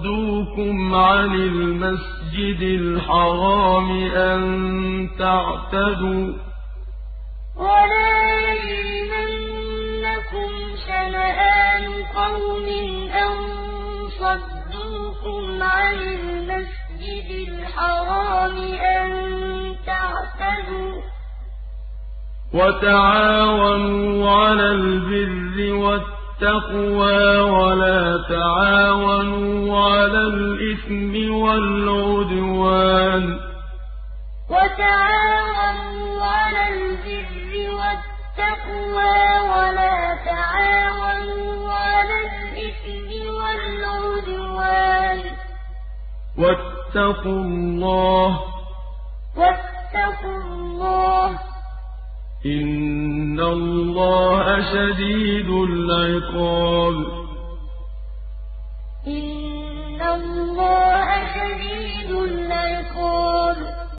صَدُّوكُمْ عَنِ الْمَسْجِدِ الْحَرَامِ أَن تَعْتَدُوا ۘ. وَتَعَاوَنُوا عَلَى الْبِرِّ وَالتَّقْوَىٰ ۖ وَلَا تَعَاوَنُوا عَلَى الْإِثْمِ وَالْعُدْوَانِ ۚ وَاتَّقُوا اللَّهَ ۖ إِنَّ اللَّهَ شَدِيدُ الْعِقَابِ يَا أَيُّهَا الَّذِينَ آمَنُوا لَا تُحِلُّوا شَعَائِرَ اللَّهِ وَلَا الشَّهْرَ الْحَرَامَ وَلَا الْهَدْيَ وَلَا الْقَلَائِدَ وَلَا آمِّينَ الْبَيْتَ الْحَرَامَ يَبْتَغُونَ فَضْلًا مِّن رَّبِّهِمْ وَرِضْوَانًا ۚ وَاتَّقُوا اللَّهَ ۚ إِنَّ اللَّهَ شَدِيدُ الْعِقَابِ